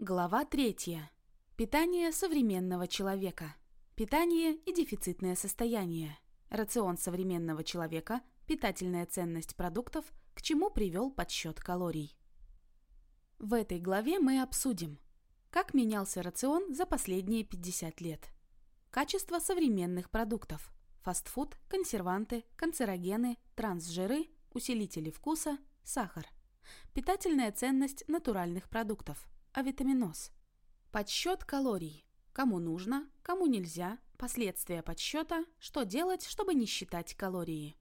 Глава третья. Питание современного человека. Питание и дефицитное состояние. Рацион современного человека, питательная ценность продуктов, к чему привел подсчет калорий. В этой главе мы обсудим, как менялся рацион за последние 50 лет, качество современных продуктов, фастфуд, консерванты, канцерогены, трансжиры, усилители вкуса, сахар, питательная ценность натуральных продуктов – авитаминоз. Подсчет калорий. Кому нужно, кому нельзя, последствия подсчета, что делать, чтобы не считать калории.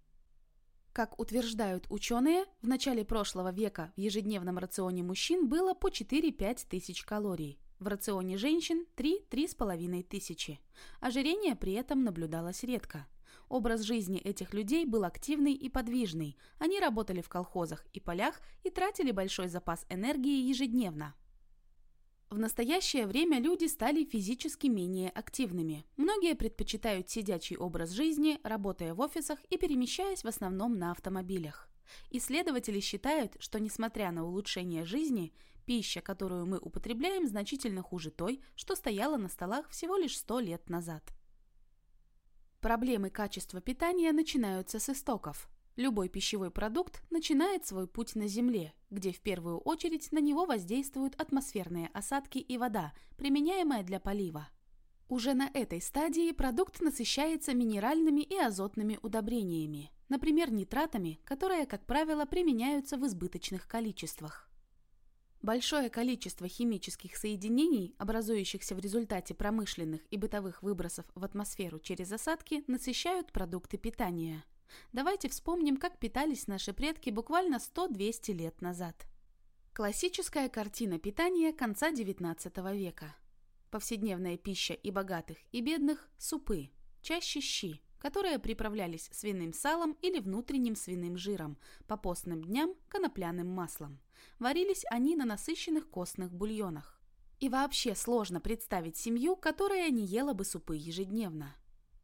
Как утверждают ученые, в начале прошлого века в ежедневном рационе мужчин было по 4-5 тысяч калорий, в рационе женщин 3-3,5 тысячи. Ожирение при этом наблюдалось редко. Образ жизни этих людей был активный и подвижный. Они работали в колхозах и полях и тратили большой запас энергии ежедневно. В настоящее время люди стали физически менее активными. Многие предпочитают сидячий образ жизни, работая в офисах и перемещаясь в основном на автомобилях. Исследователи считают, что несмотря на улучшение жизни, пища, которую мы употребляем, значительно хуже той, что стояла на столах всего лишь 100 лет назад. Проблемы качества питания начинаются с истоков. Любой пищевой продукт начинает свой путь на Земле, где в первую очередь на него воздействуют атмосферные осадки и вода, применяемая для полива. Уже на этой стадии продукт насыщается минеральными и азотными удобрениями, например, нитратами, которые, как правило, применяются в избыточных количествах. Большое количество химических соединений, образующихся в результате промышленных и бытовых выбросов в атмосферу через осадки, насыщают продукты питания – Давайте вспомним, как питались наши предки буквально 100-200 лет назад. Классическая картина питания конца XIX века. Повседневная пища и богатых, и бедных – супы, чаще щи, которые приправлялись свиным салом или внутренним свиным жиром, по постным дням – конопляным маслом. Варились они на насыщенных костных бульонах. И вообще сложно представить семью, которая не ела бы супы ежедневно.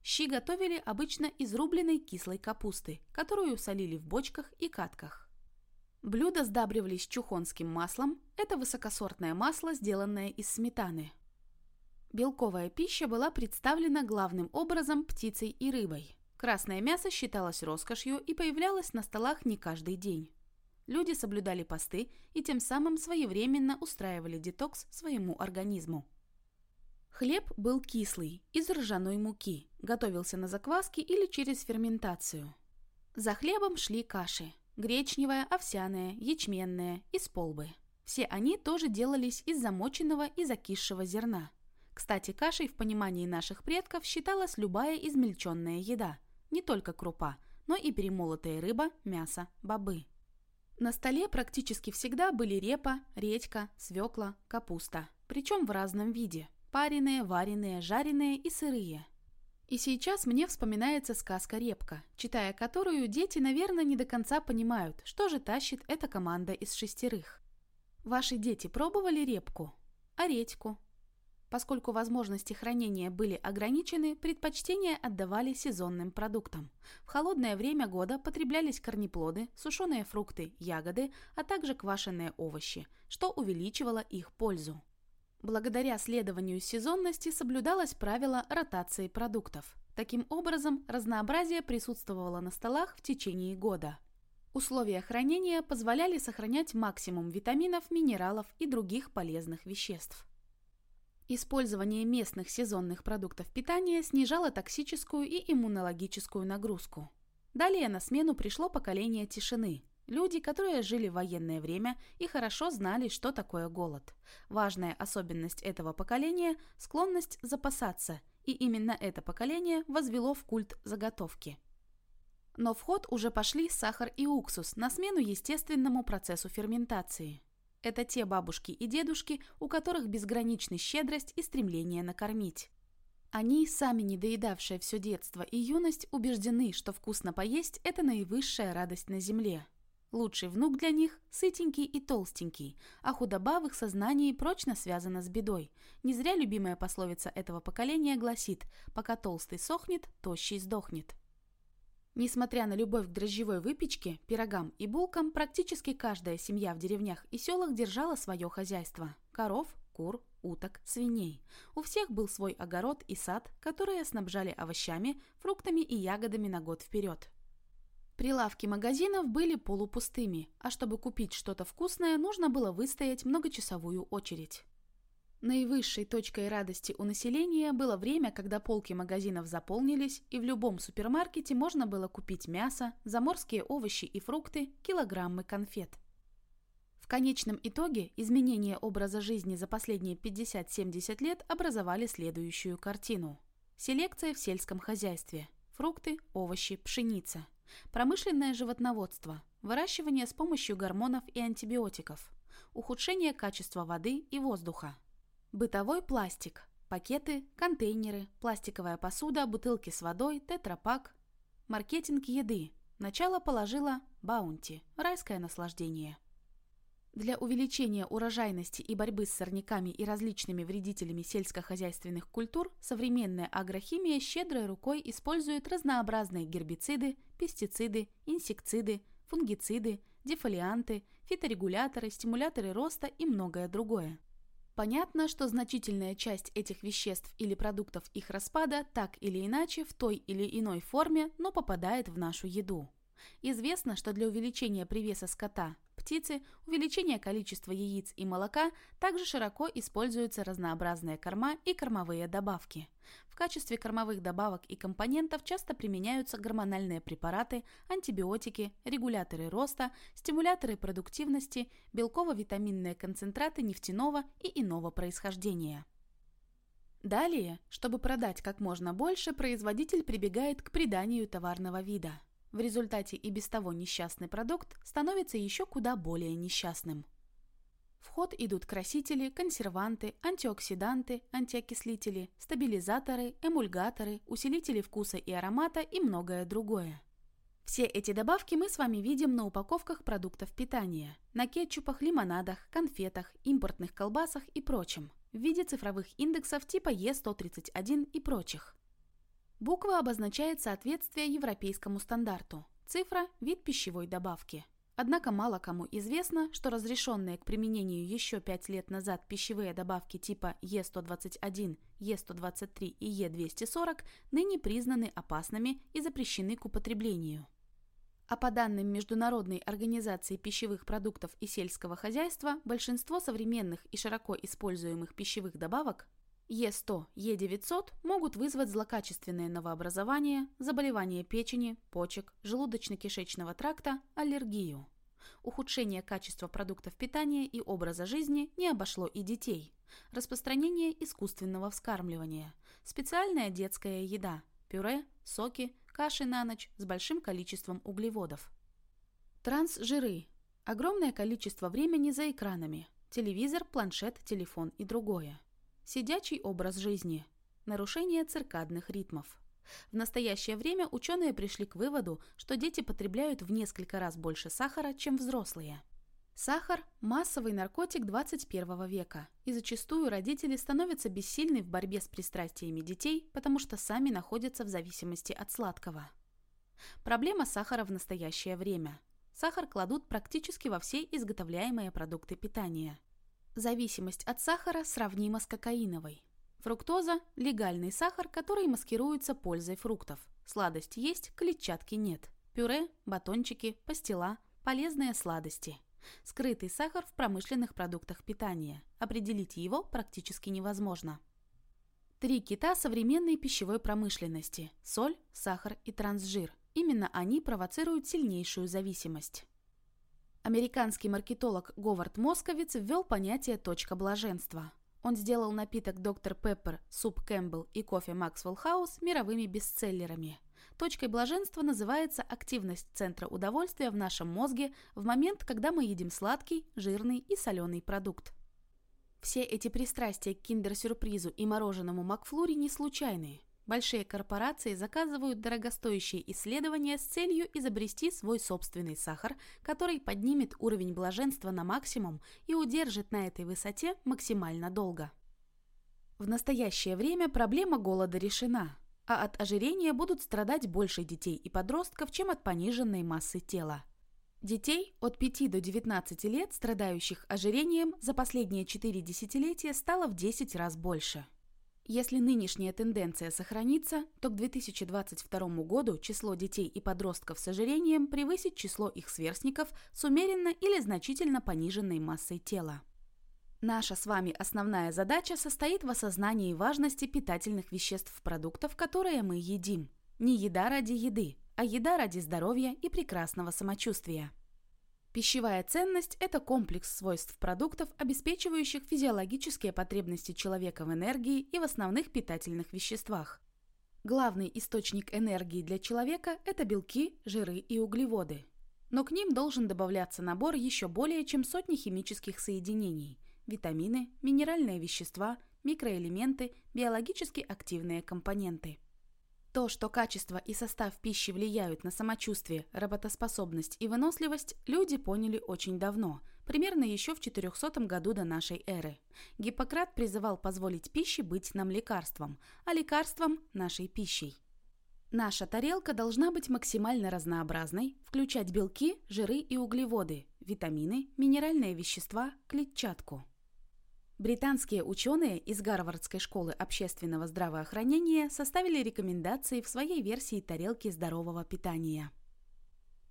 Щи готовили обычно из рубленной кислой капусты, которую солили в бочках и катках. Блюда сдабривались чухонским маслом, это высокосортное масло, сделанное из сметаны. Белковая пища была представлена главным образом птицей и рыбой. Красное мясо считалось роскошью и появлялось на столах не каждый день. Люди соблюдали посты и тем самым своевременно устраивали детокс своему организму. Хлеб был кислый, из ржаной муки, готовился на закваске или через ферментацию. За хлебом шли каши – гречневая, овсяная, ячменная, из полбы. Все они тоже делались из замоченного и закисшего зерна. Кстати, кашей в понимании наших предков считалась любая измельченная еда, не только крупа, но и перемолотая рыба, мясо, бобы. На столе практически всегда были репа, редька, свекла, капуста, причем в разном виде – Пареные, вареные, жареные и сырые. И сейчас мне вспоминается сказка «Репка», читая которую дети, наверное, не до конца понимают, что же тащит эта команда из шестерых. Ваши дети пробовали репку? А редьку? Поскольку возможности хранения были ограничены, предпочтение отдавали сезонным продуктам. В холодное время года потреблялись корнеплоды, сушеные фрукты, ягоды, а также квашеные овощи, что увеличивало их пользу. Благодаря следованию сезонности соблюдалось правило ротации продуктов. Таким образом, разнообразие присутствовало на столах в течение года. Условия хранения позволяли сохранять максимум витаминов, минералов и других полезных веществ. Использование местных сезонных продуктов питания снижало токсическую и иммунологическую нагрузку. Далее на смену пришло поколение тишины – Люди, которые жили в военное время и хорошо знали, что такое голод. Важная особенность этого поколения – склонность запасаться, и именно это поколение возвело в культ заготовки. Но в ход уже пошли сахар и уксус на смену естественному процессу ферментации. Это те бабушки и дедушки, у которых безгранична щедрость и стремление накормить. Они, сами не доедавшие все детство и юность, убеждены, что вкусно поесть – это наивысшая радость на земле – Лучший внук для них – сытенький и толстенький, а худоба в их сознании прочно связана с бедой. Не зря любимая пословица этого поколения гласит «пока толстый сохнет, тощий сдохнет». Несмотря на любовь к дрожжевой выпечке, пирогам и булкам, практически каждая семья в деревнях и селах держала свое хозяйство – коров, кур, уток, свиней. У всех был свой огород и сад, которые снабжали овощами, фруктами и ягодами на год вперед. Прилавки магазинов были полупустыми, а чтобы купить что-то вкусное, нужно было выстоять многочасовую очередь. Наивысшей точкой радости у населения было время, когда полки магазинов заполнились, и в любом супермаркете можно было купить мясо, заморские овощи и фрукты, килограммы конфет. В конечном итоге изменения образа жизни за последние 50-70 лет образовали следующую картину. Селекция в сельском хозяйстве. Фрукты, овощи, пшеница. Промышленное животноводство. Выращивание с помощью гормонов и антибиотиков. Ухудшение качества воды и воздуха. Бытовой пластик. Пакеты, контейнеры, пластиковая посуда, бутылки с водой, тетрапак. Маркетинг еды. Начало положила Баунти. Райское наслаждение. Для увеличения урожайности и борьбы с сорняками и различными вредителями сельскохозяйственных культур современная агрохимия щедрой рукой использует разнообразные гербициды, пестициды, инсектициды, фунгициды, дефолианты, фиторегуляторы, стимуляторы роста и многое другое. Понятно, что значительная часть этих веществ или продуктов их распада так или иначе в той или иной форме, но попадает в нашу еду. Известно, что для увеличения привеса скота, птицы, увеличения количества яиц и молока также широко используются разнообразные корма и кормовые добавки. В качестве кормовых добавок и компонентов часто применяются гормональные препараты, антибиотики, регуляторы роста, стимуляторы продуктивности, белково-витаминные концентраты нефтяного и иного происхождения. Далее, чтобы продать как можно больше, производитель прибегает к приданию товарного вида – в результате и без того несчастный продукт становится еще куда более несчастным. В ход идут красители, консерванты, антиоксиданты, антиокислители, стабилизаторы, эмульгаторы, усилители вкуса и аромата и многое другое. Все эти добавки мы с вами видим на упаковках продуктов питания, на кетчупах, лимонадах, конфетах, импортных колбасах и прочем, в виде цифровых индексов типа Е131 и прочих. Буква обозначает соответствие европейскому стандарту. Цифра – вид пищевой добавки. Однако мало кому известно, что разрешенные к применению еще 5 лет назад пищевые добавки типа Е121, Е123 и Е240 ныне признаны опасными и запрещены к употреблению. А по данным Международной организации пищевых продуктов и сельского хозяйства, большинство современных и широко используемых пищевых добавок Е100, Е900 могут вызвать злокачественное новообразование, заболевание печени, почек, желудочно-кишечного тракта, аллергию. Ухудшение качества продуктов питания и образа жизни не обошло и детей. Распространение искусственного вскармливания. Специальная детская еда. Пюре, соки, каши на ночь с большим количеством углеводов. Трансжиры. Огромное количество времени за экранами. Телевизор, планшет, телефон и другое. Сидячий образ жизни. Нарушение циркадных ритмов. В настоящее время ученые пришли к выводу, что дети потребляют в несколько раз больше сахара, чем взрослые. Сахар – массовый наркотик 21 века, и зачастую родители становятся бессильны в борьбе с пристрастиями детей, потому что сами находятся в зависимости от сладкого. Проблема сахара в настоящее время. Сахар кладут практически во все изготовляемые продукты питания – Зависимость от сахара сравнима с кокаиновой. Фруктоза – легальный сахар, который маскируется пользой фруктов. Сладость есть, клетчатки нет. Пюре, батончики, пастила – полезные сладости. Скрытый сахар в промышленных продуктах питания. Определить его практически невозможно. Три кита современной пищевой промышленности – соль, сахар и трансжир. Именно они провоцируют сильнейшую зависимость. Американский маркетолог Говард Московиц ввел понятие «точка блаженства». Он сделал напиток Доктор Пеппер, суп Кэмпбелл и кофе Максвелл Хаус мировыми бестселлерами. Точкой блаженства называется активность центра удовольствия в нашем мозге в момент, когда мы едим сладкий, жирный и соленый продукт. Все эти пристрастия к киндер-сюрпризу и мороженому Макфлури не случайные. Большие корпорации заказывают дорогостоящие исследования с целью изобрести свой собственный сахар, который поднимет уровень блаженства на максимум и удержит на этой высоте максимально долго. В настоящее время проблема голода решена. а от ожирения будут страдать больше детей и подростков, чем от пониженной массы тела. Детей от 5 до 19 лет, страдающих ожирением, за последние 4 десятилетия стало в 10 раз больше. Если нынешняя тенденция сохранится, то к 2022 году число детей и подростков с ожирением превысит число их сверстников с умеренно или значительно пониженной массой тела. Наша с вами основная задача состоит в осознании важности питательных веществ продуктов, которые мы едим. Не еда ради еды, а еда ради здоровья и прекрасного самочувствия. Пищевая ценность – это комплекс свойств продуктов, обеспечивающих физиологические потребности человека в энергии и в основных питательных веществах. Главный источник энергии для человека – это белки, жиры и углеводы. Но к ним должен добавляться набор еще более чем сотни химических соединений – витамины, минеральные вещества, микроэлементы, биологически активные компоненты. То, что качество и состав пищи влияют на самочувствие, работоспособность и выносливость, люди поняли очень давно, примерно еще в 400 году до нашей эры. Гиппократ призывал позволить пище быть нам лекарством, а лекарством – нашей пищей. Наша тарелка должна быть максимально разнообразной, включать белки, жиры и углеводы, витамины, минеральные вещества, клетчатку. Британские ученые из Гарвардской школы общественного здравоохранения составили рекомендации в своей версии тарелки здорового питания.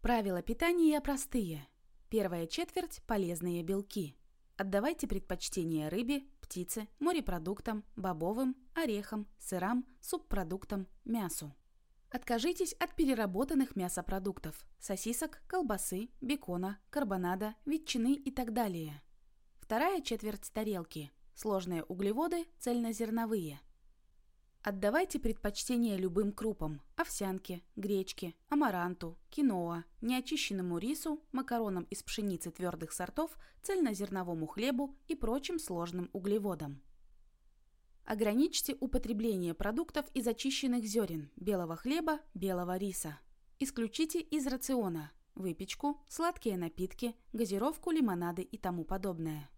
Правила питания простые. Первая четверть – полезные белки. Отдавайте предпочтение рыбе, птице, морепродуктам, бобовым, орехам, сырам, субпродуктам, мясу. Откажитесь от переработанных мясопродуктов – сосисок, колбасы, бекона, карбонада, ветчины и так далее – Вторая четверть тарелки. Сложные углеводы, цельнозерновые. Отдавайте предпочтение любым крупам – овсянке, гречке, амаранту, киноа, неочищенному рису, макаронам из пшеницы твердых сортов, цельнозерновому хлебу и прочим сложным углеводам. Ограничьте употребление продуктов из очищенных зерен, белого хлеба, белого риса. Исключите из рациона выпечку, сладкие напитки, газировку, лимонады и тому подобное.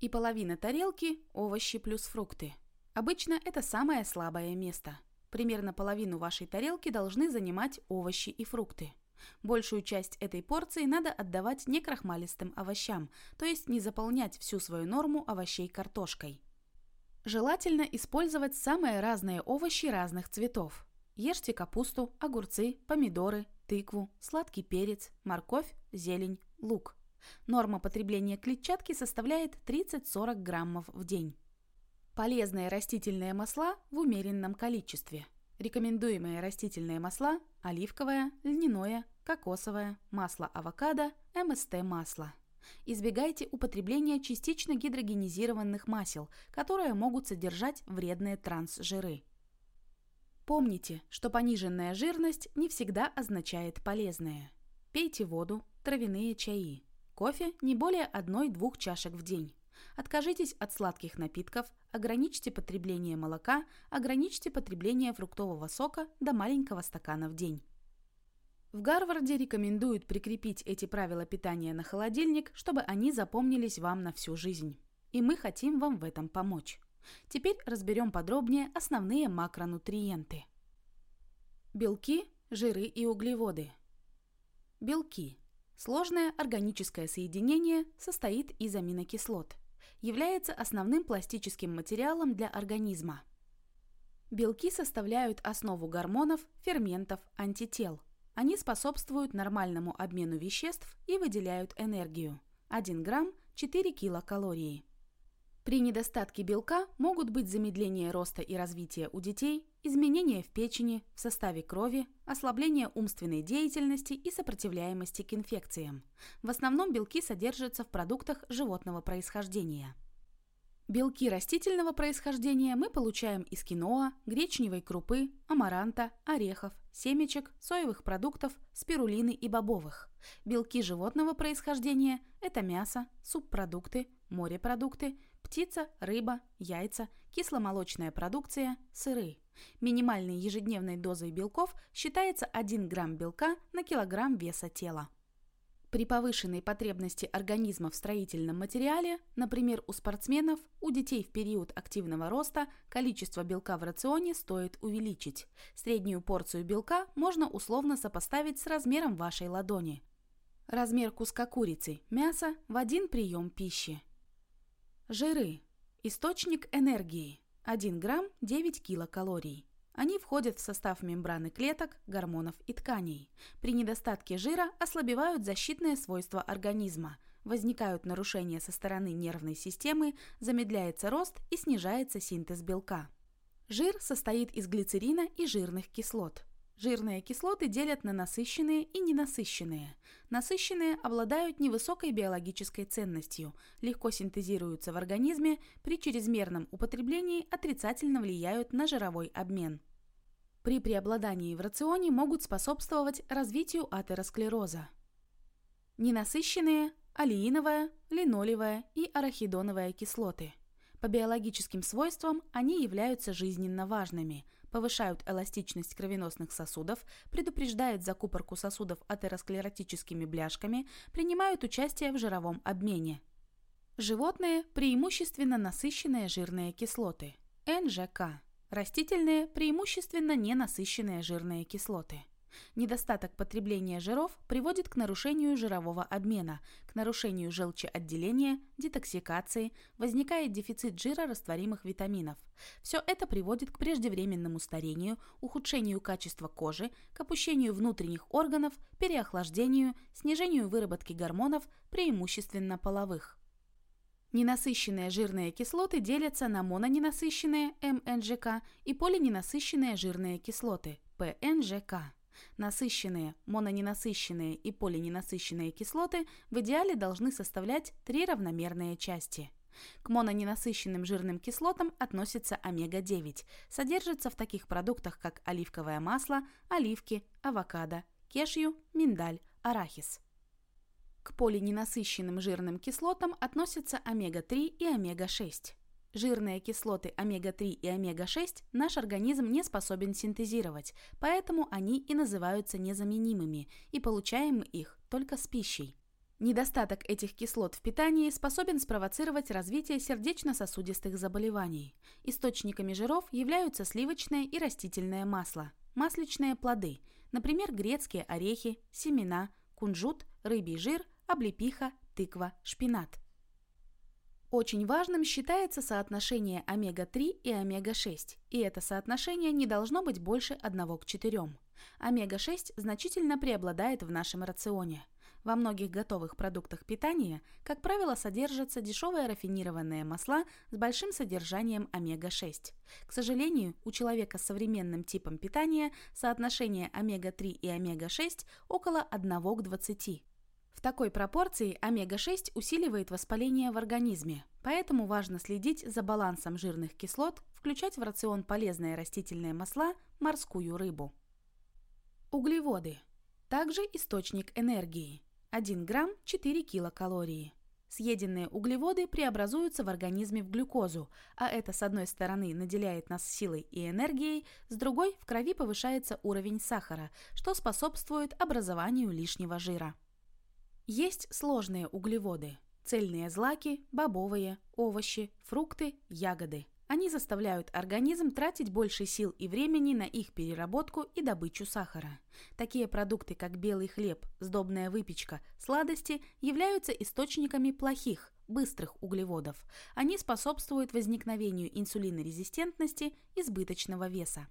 И половина тарелки – овощи плюс фрукты. Обычно это самое слабое место. Примерно половину вашей тарелки должны занимать овощи и фрукты. Большую часть этой порции надо отдавать некрахмалистым овощам, то есть не заполнять всю свою норму овощей картошкой. Желательно использовать самые разные овощи разных цветов. Ешьте капусту, огурцы, помидоры, тыкву, сладкий перец, морковь, зелень, лук. Норма потребления клетчатки составляет 30-40 граммов в день. Полезные растительные масла в умеренном количестве. Рекомендуемые растительные масла – оливковое, льняное, кокосовое, масло авокадо, МСТ-масло. Избегайте употребления частично гидрогенизированных масел, которые могут содержать вредные трансжиры. Помните, что пониженная жирность не всегда означает полезное. Пейте воду, травяные чаи. Кофе не более одной-двух чашек в день. Откажитесь от сладких напитков, ограничьте потребление молока, ограничьте потребление фруктового сока до маленького стакана в день. В Гарварде рекомендуют прикрепить эти правила питания на холодильник, чтобы они запомнились вам на всю жизнь. И мы хотим вам в этом помочь. Теперь разберем подробнее основные макронутриенты. Белки, жиры и углеводы. Белки – Сложное органическое соединение состоит из аминокислот. Является основным пластическим материалом для организма. Белки составляют основу гормонов, ферментов, антител. Они способствуют нормальному обмену веществ и выделяют энергию. 1 грамм – 4 килокалории. При недостатке белка могут быть замедление роста и развития у детей, изменения в печени, в составе крови, ослабление умственной деятельности и сопротивляемости к инфекциям. В основном белки содержатся в продуктах животного происхождения. Белки растительного происхождения мы получаем из киноа, гречневой крупы, амаранта, орехов, семечек, соевых продуктов, спирулины и бобовых. Белки животного происхождения – это мясо, субпродукты, морепродукты, птица, рыба, яйца, кисломолочная продукция, сыры. Минимальной ежедневной дозой белков считается 1 грамм белка на килограмм веса тела. При повышенной потребности организма в строительном материале, например, у спортсменов, у детей в период активного роста, количество белка в рационе стоит увеличить. Среднюю порцию белка можно условно сопоставить с размером вашей ладони. Размер куска курицы, мяса в один прием пищи. Жиры. Источник энергии. 1 грамм 9 килокалорий. Они входят в состав мембраны клеток, гормонов и тканей. При недостатке жира ослабевают защитные свойства организма, возникают нарушения со стороны нервной системы, замедляется рост и снижается синтез белка. Жир состоит из глицерина и жирных кислот. Жирные кислоты делят на насыщенные и ненасыщенные. Насыщенные обладают невысокой биологической ценностью, легко синтезируются в организме, при чрезмерном употреблении отрицательно влияют на жировой обмен. При преобладании в рационе могут способствовать развитию атеросклероза. Ненасыщенные – алииновая, линолевая и арахидоновая кислоты. По биологическим свойствам они являются жизненно важными – повышают эластичность кровеносных сосудов, предупреждают закупорку сосудов атеросклеротическими бляшками, принимают участие в жировом обмене. Животные – преимущественно насыщенные жирные кислоты – НЖК. Растительные – преимущественно ненасыщенные жирные кислоты – Недостаток потребления жиров приводит к нарушению жирового обмена, к нарушению желчеотделения, детоксикации, возникает дефицит жира растворимых витаминов. Все это приводит к преждевременному старению, ухудшению качества кожи, к опущению внутренних органов, переохлаждению, снижению выработки гормонов, преимущественно половых. Ненасыщенные жирные кислоты делятся на мононенасыщенные МНЖК и полиненасыщенные жирные кислоты ПНЖК. Насыщенные, мононенасыщенные и полиненасыщенные кислоты в идеале должны составлять три равномерные части. К мононенасыщенным жирным кислотам относится омега-9. Содержится в таких продуктах, как оливковое масло, оливки, авокадо, кешью, миндаль, арахис. К полиненасыщенным жирным кислотам относятся омега-3 и омега-6. Жирные кислоты омега-3 и омега-6 наш организм не способен синтезировать, поэтому они и называются незаменимыми, и получаем их только с пищей. Недостаток этих кислот в питании способен спровоцировать развитие сердечно-сосудистых заболеваний. Источниками жиров являются сливочное и растительное масло, масличные плоды, например, грецкие орехи, семена, кунжут, рыбий жир, облепиха, тыква, шпинат. Очень важным считается соотношение омега-3 и омега-6, и это соотношение не должно быть больше 1 к 4. Омега-6 значительно преобладает в нашем рационе. Во многих готовых продуктах питания, как правило, содержатся дешевые рафинированные масла с большим содержанием омега-6. К сожалению, у человека с современным типом питания соотношение омега-3 и омега-6 около 1 к 20. В такой пропорции омега-6 усиливает воспаление в организме, поэтому важно следить за балансом жирных кислот, включать в рацион полезные растительные масла, морскую рыбу. Углеводы. Также источник энергии. 1 грамм – 4 килокалории. Съеденные углеводы преобразуются в организме в глюкозу, а это с одной стороны наделяет нас силой и энергией, с другой в крови повышается уровень сахара, что способствует образованию лишнего жира. Есть сложные углеводы – цельные злаки, бобовые, овощи, фрукты, ягоды. Они заставляют организм тратить больше сил и времени на их переработку и добычу сахара. Такие продукты, как белый хлеб, сдобная выпечка, сладости, являются источниками плохих, быстрых углеводов. Они способствуют возникновению инсулинорезистентности, избыточного веса.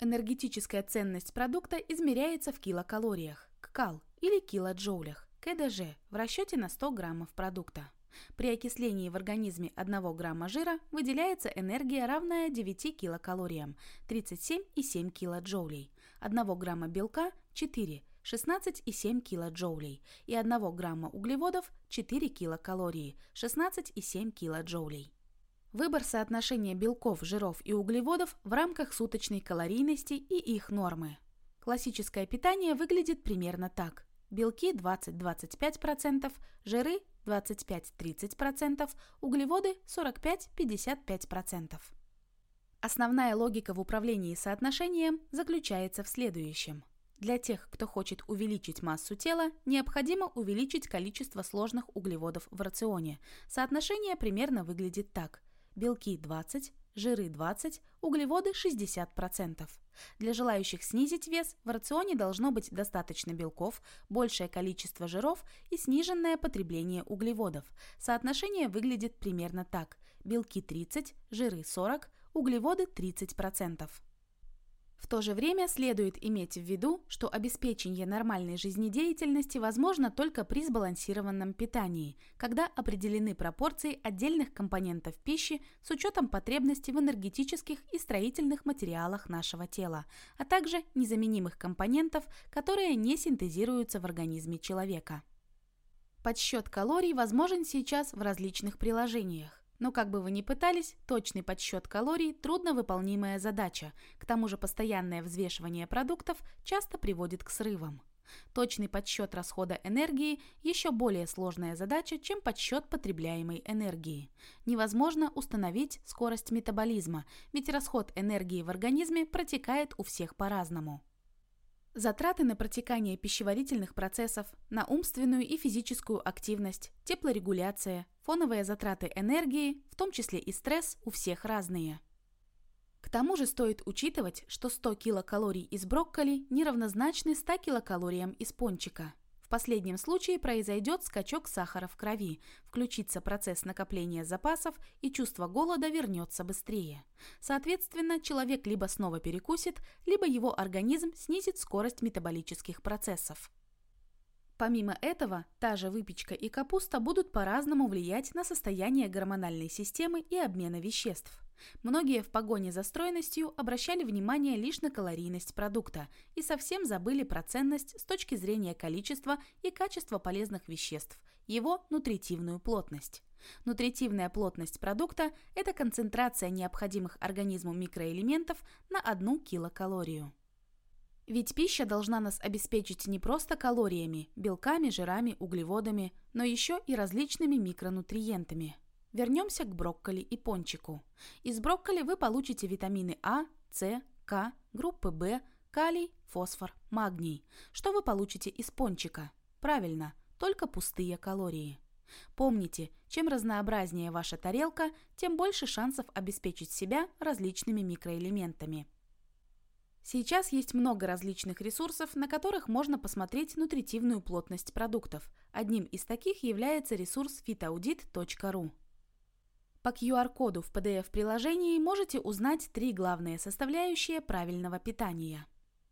Энергетическая ценность продукта измеряется в килокалориях, ККАЛ или килоджоулях. КДЖ в расчете на 100 граммов продукта. При окислении в организме 1 грамма жира выделяется энергия, равная 9 килокалориям, 37,7 килоджоулей, 1 грамма белка – 4, 16,7 килоджоулей и 1 грамма углеводов – 4 килокалории, 16,7 килоджоулей. Выбор соотношения белков, жиров и углеводов в рамках суточной калорийности и их нормы. Классическое питание выглядит примерно так белки 20-25%, жиры 25-30%, углеводы 45-55%. Основная логика в управлении соотношением заключается в следующем. Для тех, кто хочет увеличить массу тела, необходимо увеличить количество сложных углеводов в рационе. Соотношение примерно выглядит так. Белки 20, жиры 20, углеводы 60%. Для желающих снизить вес в рационе должно быть достаточно белков, большее количество жиров и сниженное потребление углеводов. Соотношение выглядит примерно так. Белки 30, жиры 40, углеводы 30%. В то же время следует иметь в виду, что обеспечение нормальной жизнедеятельности возможно только при сбалансированном питании, когда определены пропорции отдельных компонентов пищи с учетом потребностей в энергетических и строительных материалах нашего тела, а также незаменимых компонентов, которые не синтезируются в организме человека. Подсчет калорий возможен сейчас в различных приложениях. Но как бы вы ни пытались, точный подсчет калорий – трудновыполнимая задача. К тому же постоянное взвешивание продуктов часто приводит к срывам. Точный подсчет расхода энергии – еще более сложная задача, чем подсчет потребляемой энергии. Невозможно установить скорость метаболизма, ведь расход энергии в организме протекает у всех по-разному. Затраты на протекание пищеварительных процессов, на умственную и физическую активность, теплорегуляция, фоновые затраты энергии, в том числе и стресс, у всех разные. К тому же стоит учитывать, что 100 килокалорий из брокколи неравнозначны 100 килокалориям из пончика – в последнем случае произойдет скачок сахара в крови, включится процесс накопления запасов и чувство голода вернется быстрее. Соответственно, человек либо снова перекусит, либо его организм снизит скорость метаболических процессов. Помимо этого, та же выпечка и капуста будут по-разному влиять на состояние гормональной системы и обмена веществ. Многие в погоне за стройностью обращали внимание лишь на калорийность продукта и совсем забыли про ценность с точки зрения количества и качества полезных веществ, его нутритивную плотность. Нутритивная плотность продукта – это концентрация необходимых организму микроэлементов на одну килокалорию. Ведь пища должна нас обеспечить не просто калориями, белками, жирами, углеводами, но еще и различными микронутриентами – Вернемся к брокколи и пончику. Из брокколи вы получите витамины А, С, К, группы В, калий, фосфор, магний. Что вы получите из пончика? Правильно, только пустые калории. Помните, чем разнообразнее ваша тарелка, тем больше шансов обеспечить себя различными микроэлементами. Сейчас есть много различных ресурсов, на которых можно посмотреть нутритивную плотность продуктов. Одним из таких является ресурс fitaudit.ru. По QR-коду в PDF-приложении можете узнать три главные составляющие правильного питания.